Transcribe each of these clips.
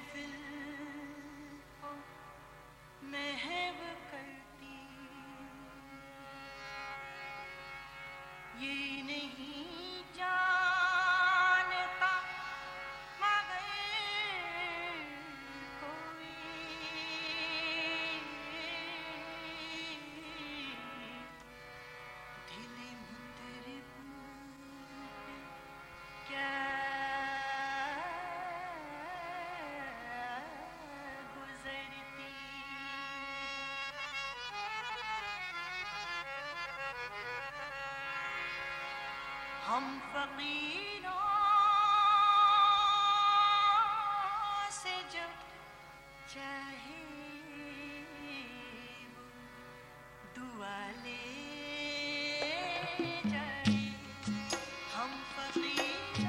في ہم فقیروں سے جب چاہے دعا لے جائے ہم فقیر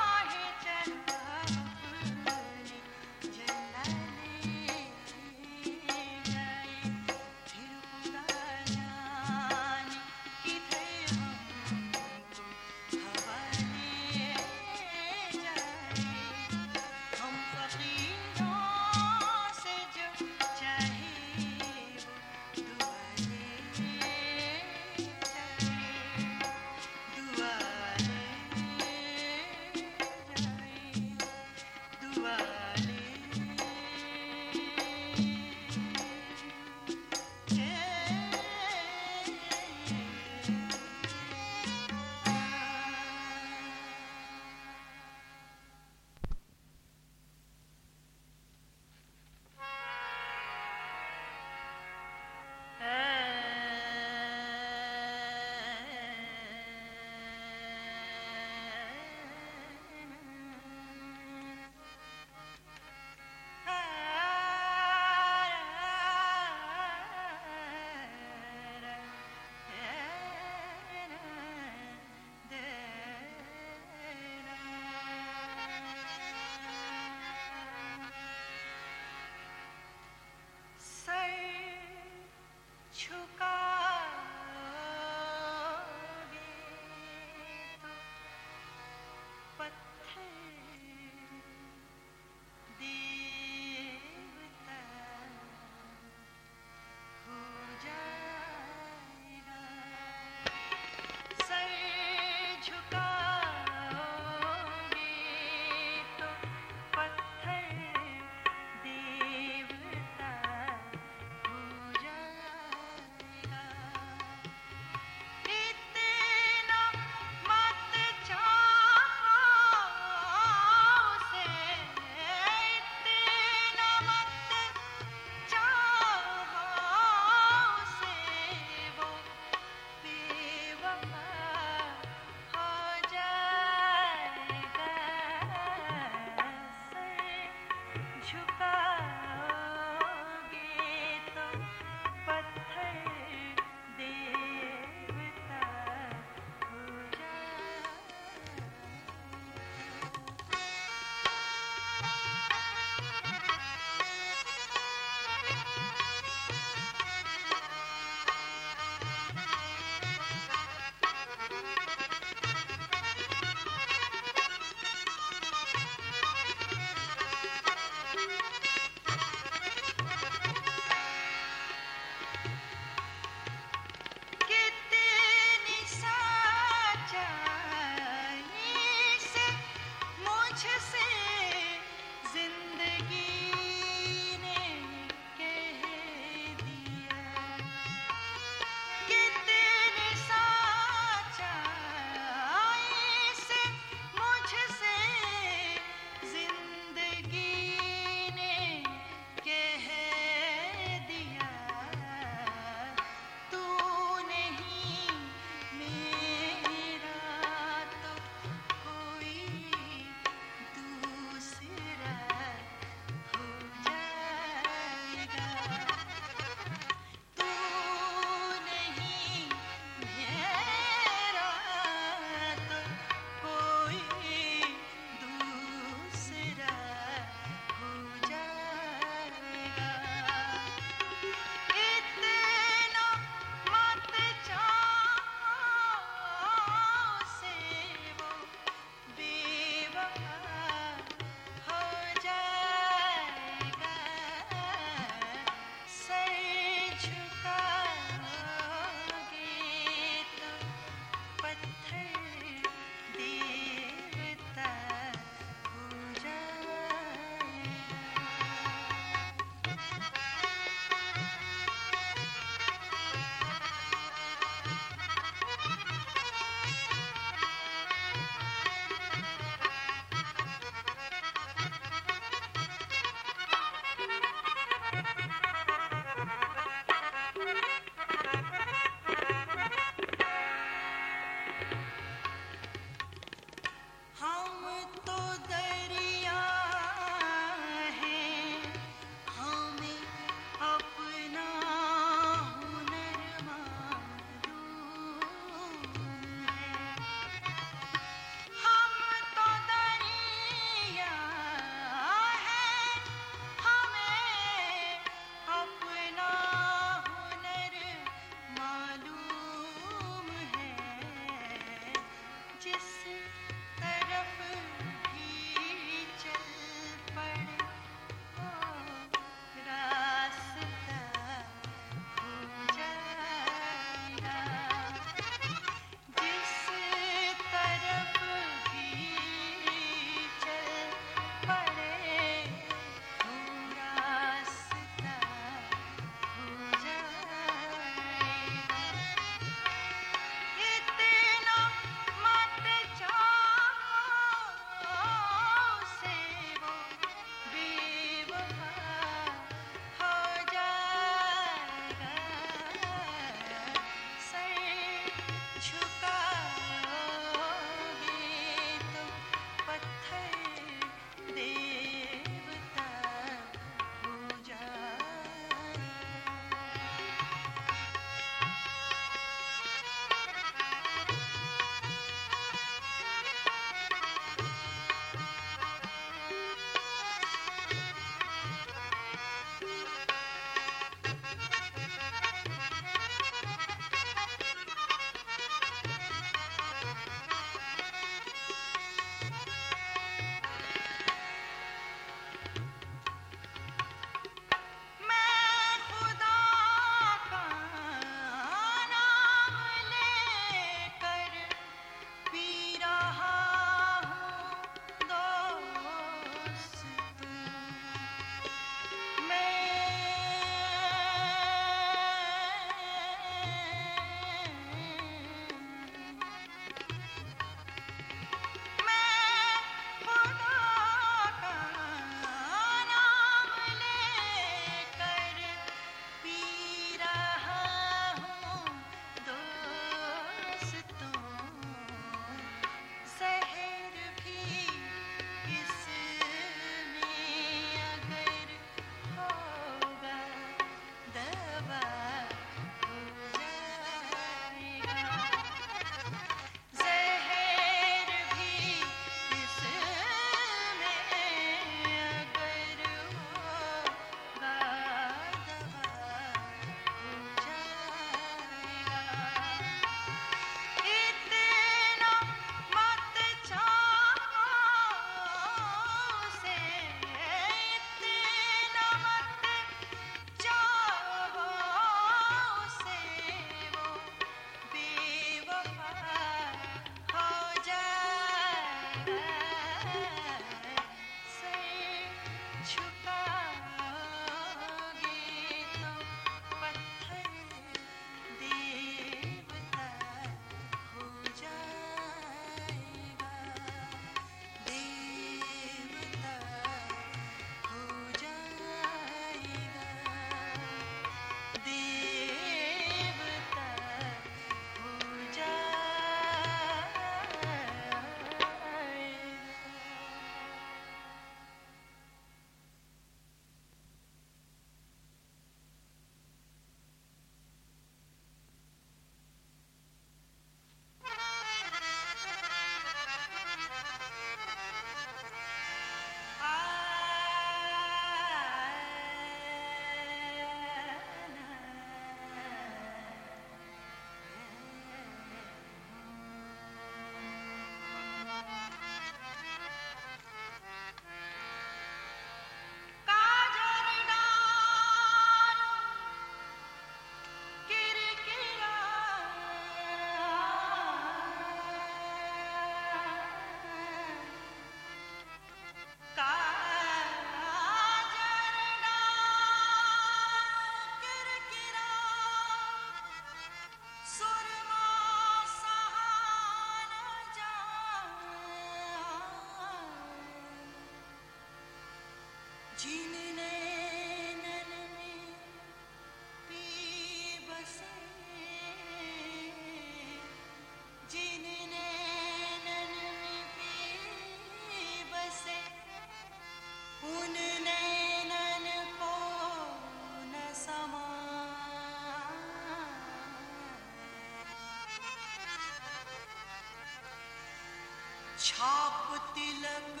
چھاپ تلک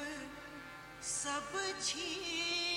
سب چھی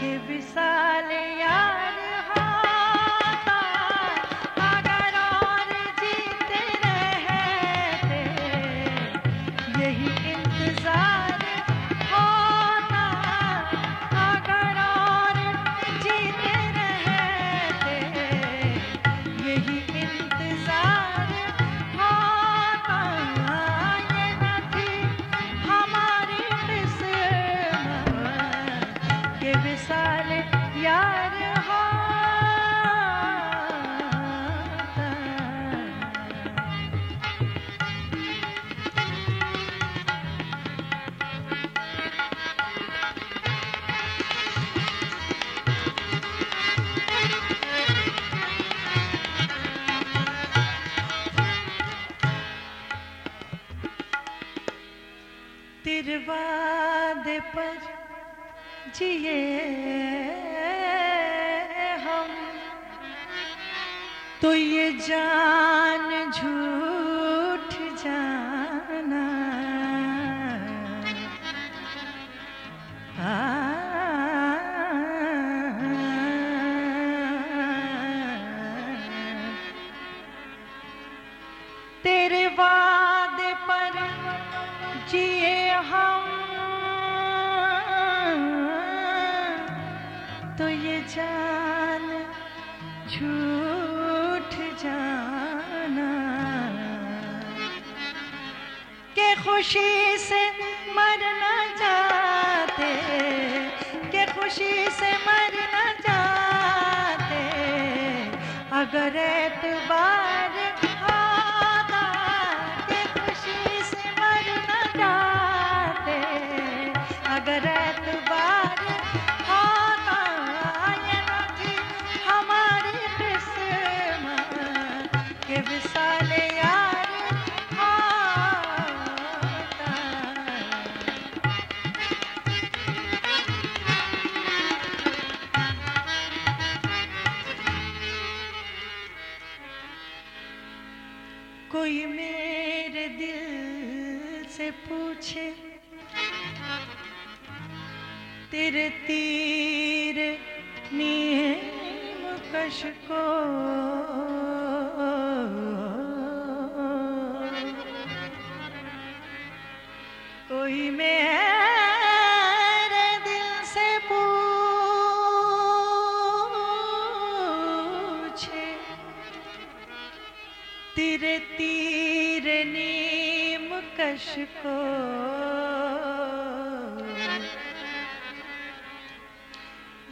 کے وصال یا تو یہ جان جھوٹ جانا کہ خوشی سے مرنا جاتے کہ خوشی سے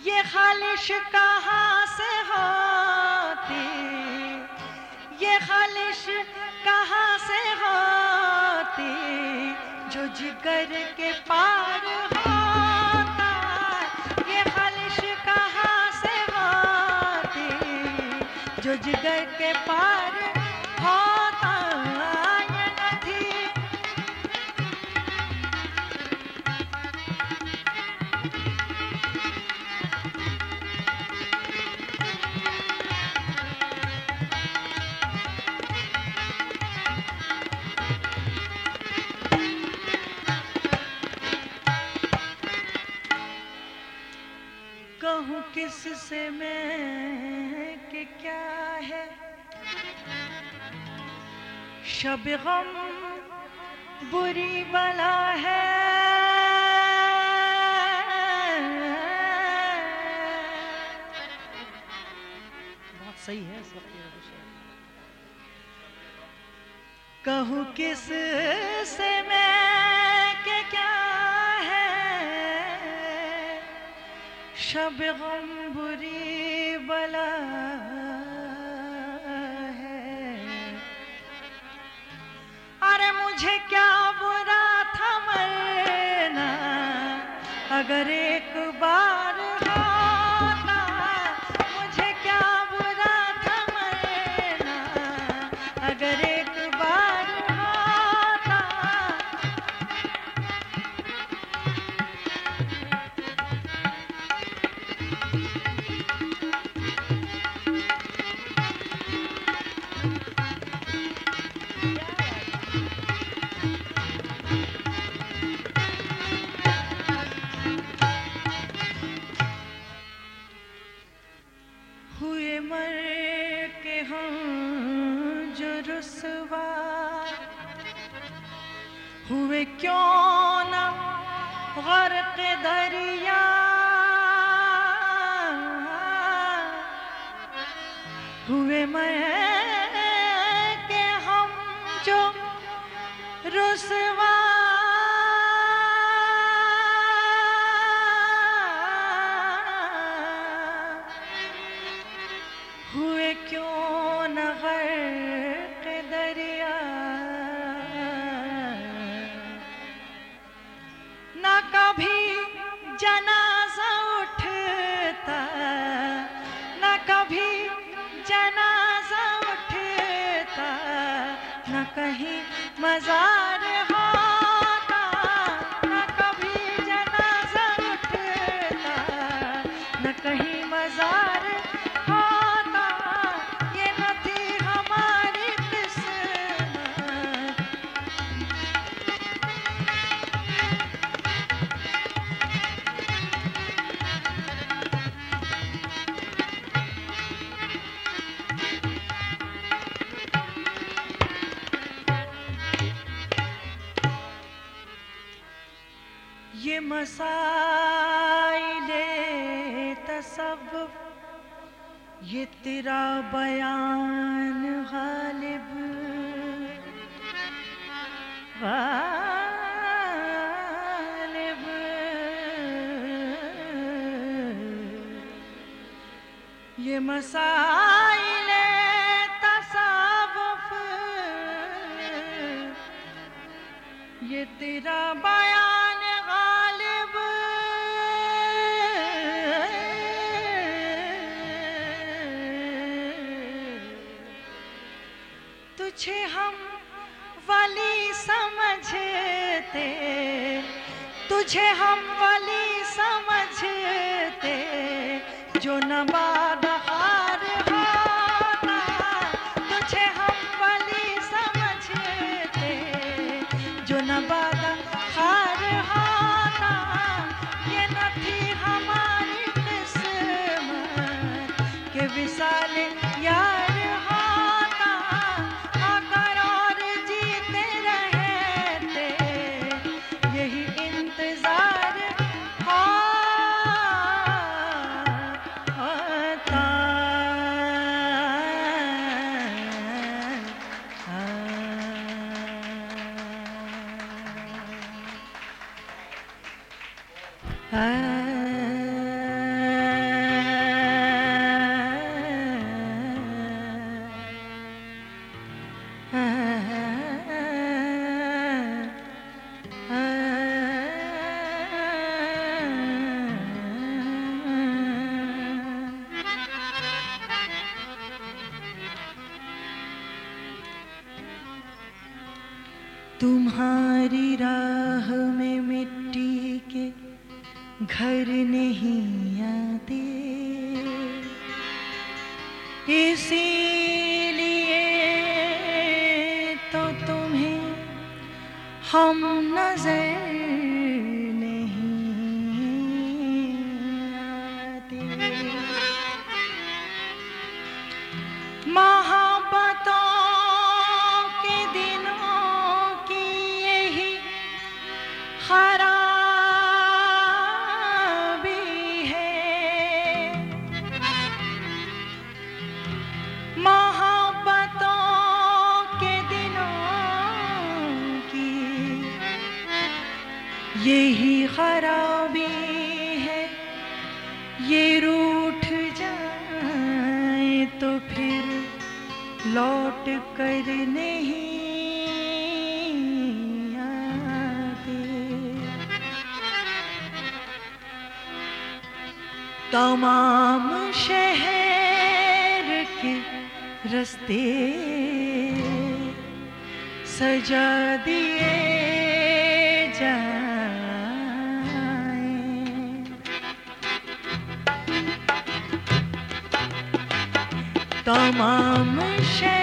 یہ خالش کہاں سے ہوتی؟ یہ خالش کہاں سے ہوتی؟ جو جگر کے پار ہوتا یہ خالش کہاں سے ہوتی؟ جو جگر کے پار سے میں کہ کیا ہے؟ شب غم بری بلا ہے۔ بہت صحیح ہے اس وقت کہوں کس سے میں کہ کیا ہے؟ شب غم اگر سا یہی خرابی ہے، یہ روٹھ جائے تو پھر لوٹ کر نہیں تمام شہر کے رستے سجا دیے تمام شے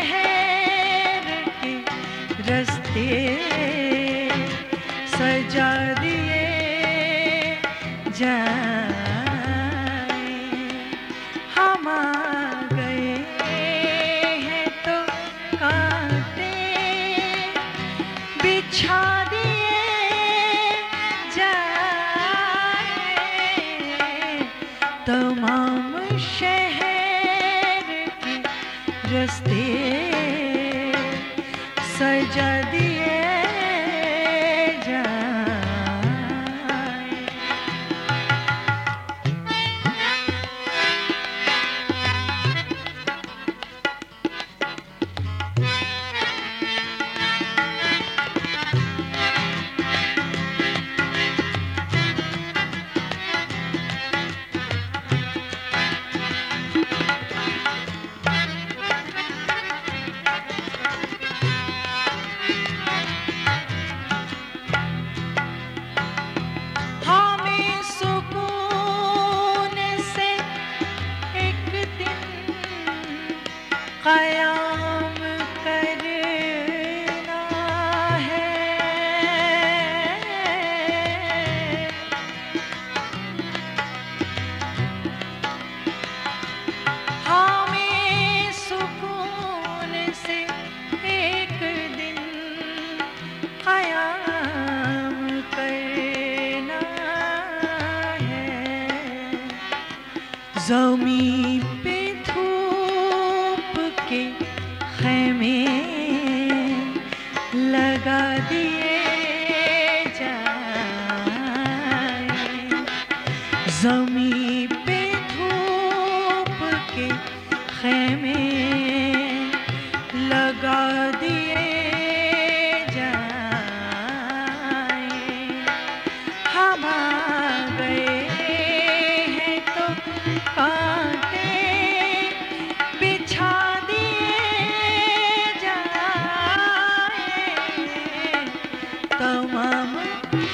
تمام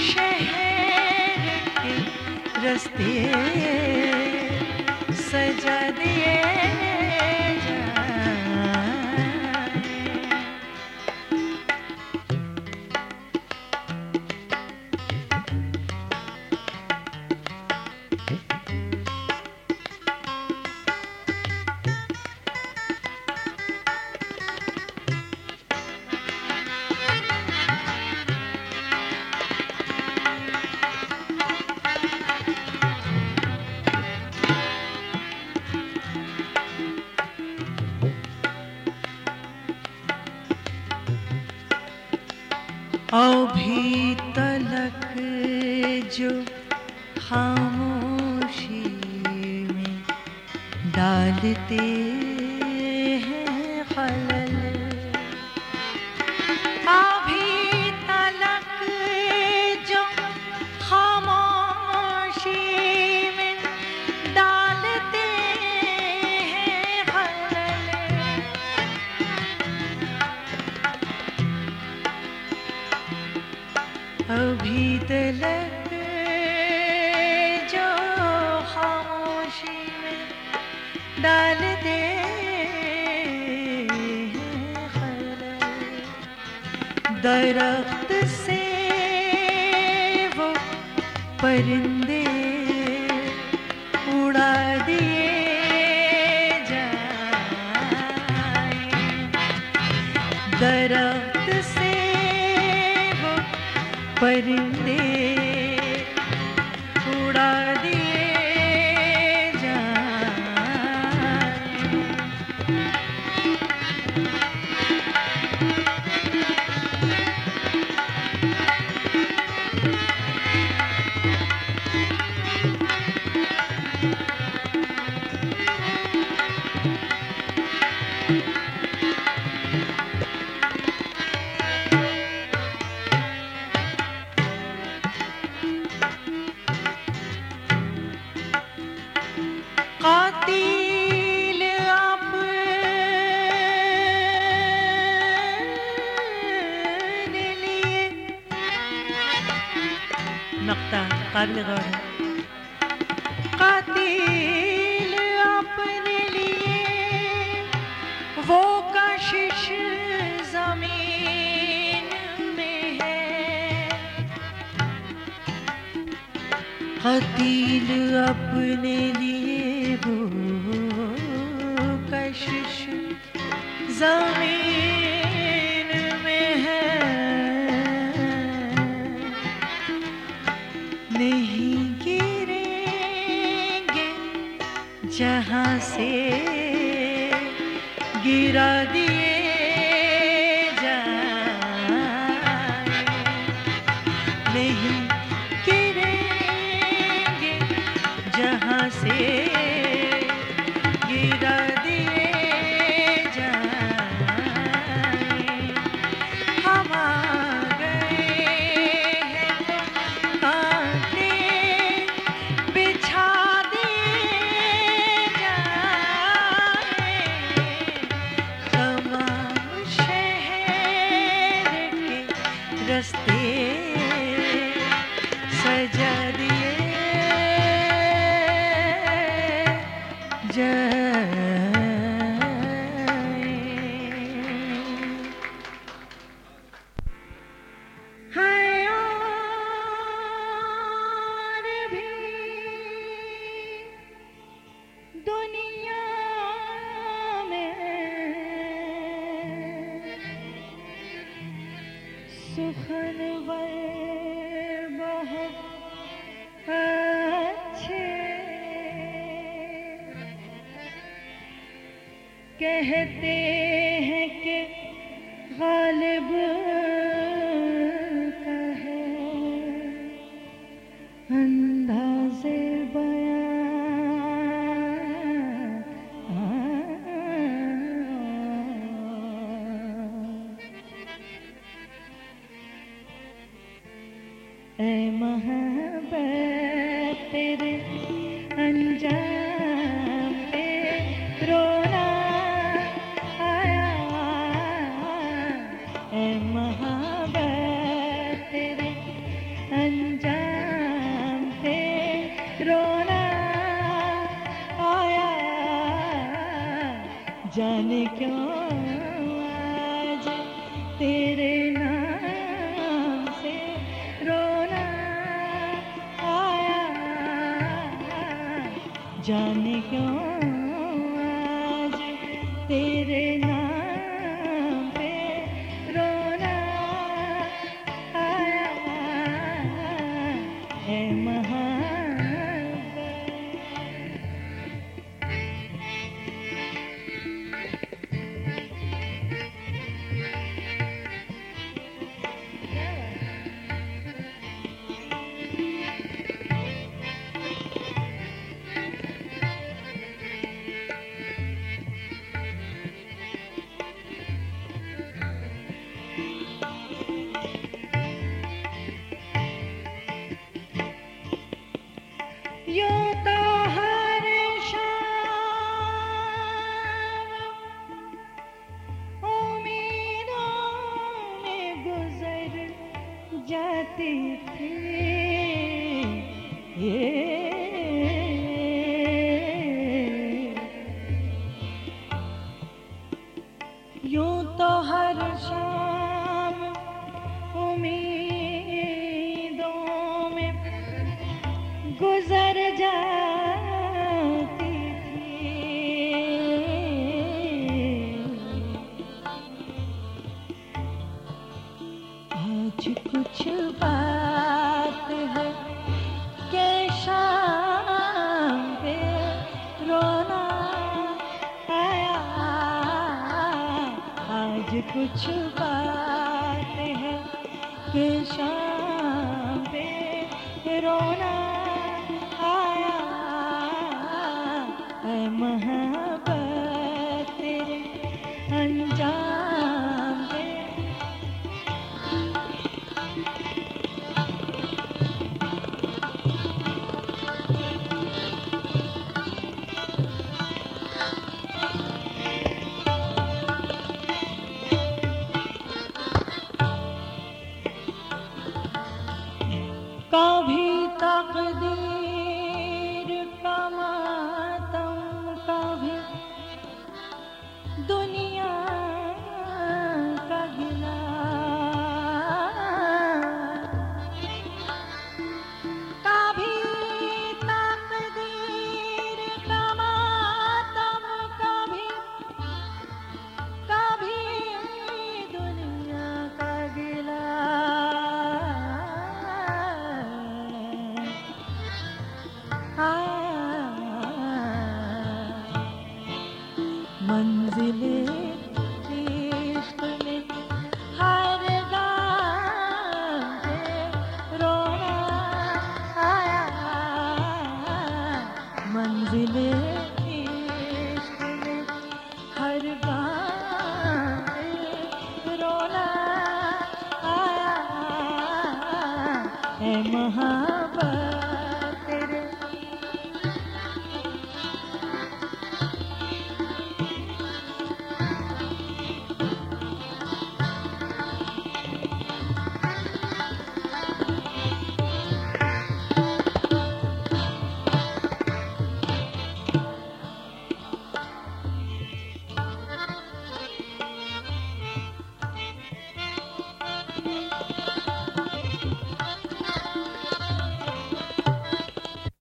شہر کے رستے سجا دیے وقت سے وہ پرندے اڑا سے گرا دیے یوں تو